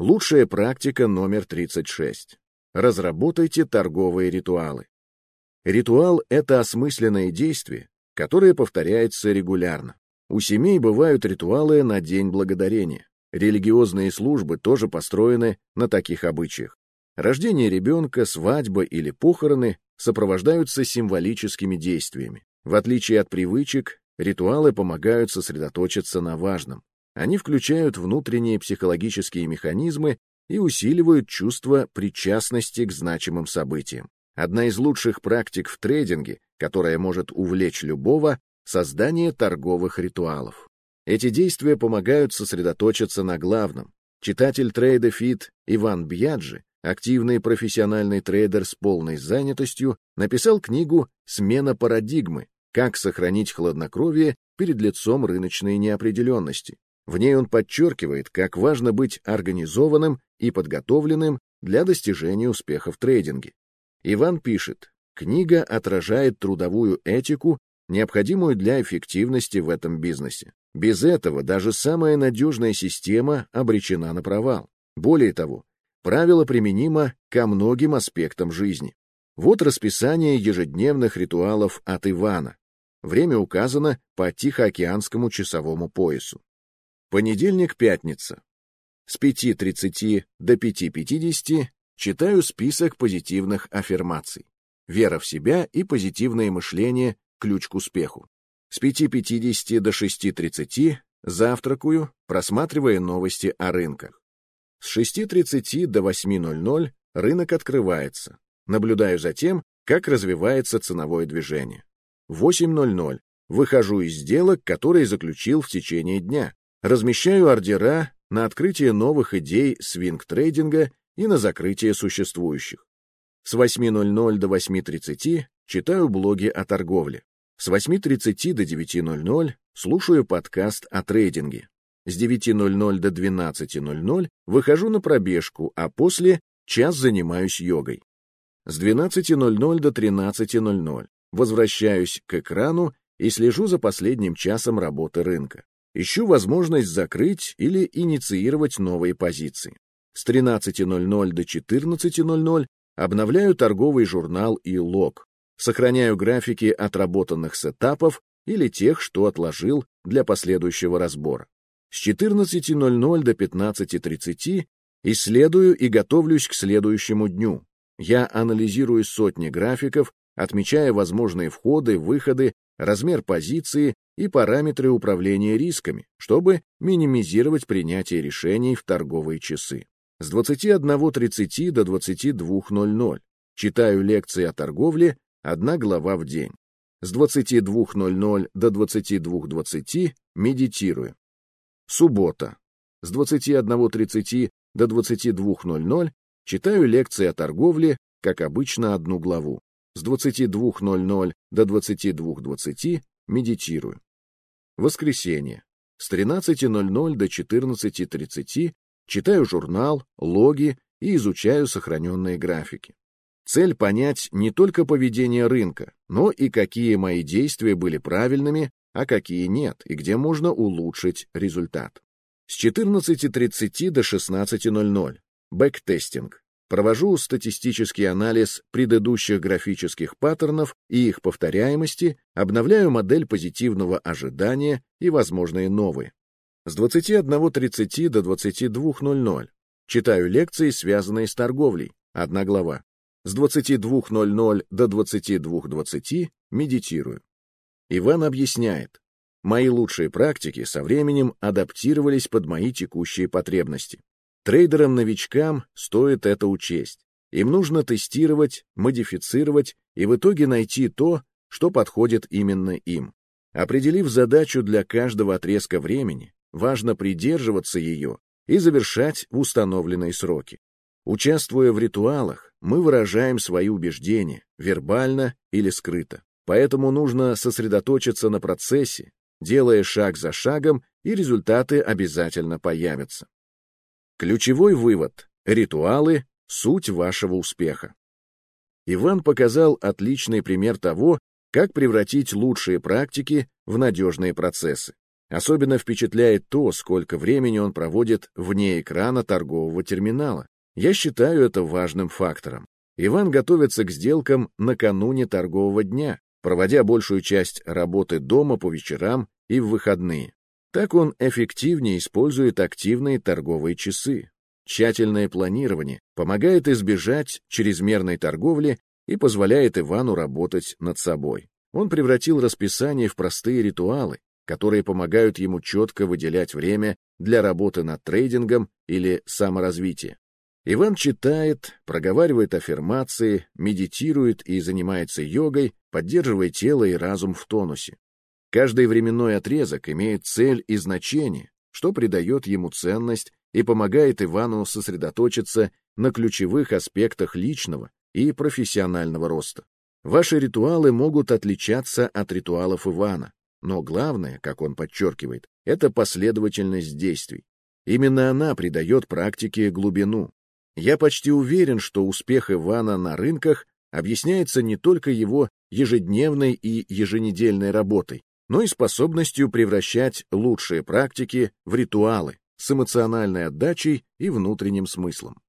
Лучшая практика номер 36. Разработайте торговые ритуалы. Ритуал — это осмысленное действие, которое повторяется регулярно. У семей бывают ритуалы на День Благодарения. Религиозные службы тоже построены на таких обычаях. Рождение ребенка, свадьба или похороны сопровождаются символическими действиями. В отличие от привычек, ритуалы помогают сосредоточиться на важном. Они включают внутренние психологические механизмы и усиливают чувство причастности к значимым событиям. Одна из лучших практик в трейдинге, которая может увлечь любого, создание торговых ритуалов. Эти действия помогают сосредоточиться на главном. Читатель трейда Фит Иван Бьяджи, активный профессиональный трейдер с полной занятостью, написал книгу «Смена парадигмы. Как сохранить хладнокровие перед лицом рыночной неопределенности». В ней он подчеркивает, как важно быть организованным и подготовленным для достижения успеха в трейдинге. Иван пишет, книга отражает трудовую этику, необходимую для эффективности в этом бизнесе. Без этого даже самая надежная система обречена на провал. Более того, правило применимо ко многим аспектам жизни. Вот расписание ежедневных ритуалов от Ивана. Время указано по Тихоокеанскому часовому поясу. Понедельник-пятница. С 5.30 до 5.50 читаю список позитивных аффирмаций. Вера в себя и позитивное мышление – ключ к успеху. С 5.50 до 6.30 завтракаю, просматривая новости о рынках. С 6.30 до 8.00 рынок открывается. Наблюдаю за тем, как развивается ценовое движение. В 8.00 выхожу из сделок, которые заключил в течение дня. Размещаю ордера на открытие новых идей свинг-трейдинга и на закрытие существующих. С 8.00 до 8.30 читаю блоги о торговле. С 8.30 до 9.00 слушаю подкаст о трейдинге. С 9.00 до 12.00 выхожу на пробежку, а после час занимаюсь йогой. С 12.00 до 13.00 возвращаюсь к экрану и слежу за последним часом работы рынка. Ищу возможность закрыть или инициировать новые позиции. С 13.00 до 14.00 обновляю торговый журнал и лог. Сохраняю графики отработанных сетапов или тех, что отложил для последующего разбора. С 14.00 до 15.30 исследую и готовлюсь к следующему дню. Я анализирую сотни графиков, отмечая возможные входы, выходы, размер позиции и параметры управления рисками, чтобы минимизировать принятие решений в торговые часы. С 21.30 до 22.00 читаю лекции о торговле, одна глава в день. С 22.00 до 22.20 медитирую. Суббота. С 21.30 до 22.00 читаю лекции о торговле, как обычно, одну главу. С 22.00 до 22.20 медитирую. Воскресенье. С 13.00 до 14.30 читаю журнал, логи и изучаю сохраненные графики. Цель понять не только поведение рынка, но и какие мои действия были правильными, а какие нет, и где можно улучшить результат. С 14.30 до 16.00. Бэктестинг. Провожу статистический анализ предыдущих графических паттернов и их повторяемости, обновляю модель позитивного ожидания и возможные новые. С 21.30 до 22.00 читаю лекции, связанные с торговлей, одна глава. С 22.00 до 22.20 медитирую. Иван объясняет, мои лучшие практики со временем адаптировались под мои текущие потребности. Трейдерам-новичкам стоит это учесть. Им нужно тестировать, модифицировать и в итоге найти то, что подходит именно им. Определив задачу для каждого отрезка времени, важно придерживаться ее и завершать в установленные сроки. Участвуя в ритуалах, мы выражаем свои убеждения, вербально или скрыто. Поэтому нужно сосредоточиться на процессе, делая шаг за шагом, и результаты обязательно появятся. Ключевой вывод – ритуалы – суть вашего успеха. Иван показал отличный пример того, как превратить лучшие практики в надежные процессы. Особенно впечатляет то, сколько времени он проводит вне экрана торгового терминала. Я считаю это важным фактором. Иван готовится к сделкам накануне торгового дня, проводя большую часть работы дома по вечерам и в выходные. Так он эффективнее использует активные торговые часы. Тщательное планирование помогает избежать чрезмерной торговли и позволяет Ивану работать над собой. Он превратил расписание в простые ритуалы, которые помогают ему четко выделять время для работы над трейдингом или саморазвитием. Иван читает, проговаривает аффирмации, медитирует и занимается йогой, поддерживая тело и разум в тонусе. Каждый временной отрезок имеет цель и значение, что придает ему ценность и помогает Ивану сосредоточиться на ключевых аспектах личного и профессионального роста. Ваши ритуалы могут отличаться от ритуалов Ивана, но главное, как он подчеркивает, это последовательность действий. Именно она придает практике глубину. Я почти уверен, что успех Ивана на рынках объясняется не только его ежедневной и еженедельной работой, но и способностью превращать лучшие практики в ритуалы с эмоциональной отдачей и внутренним смыслом.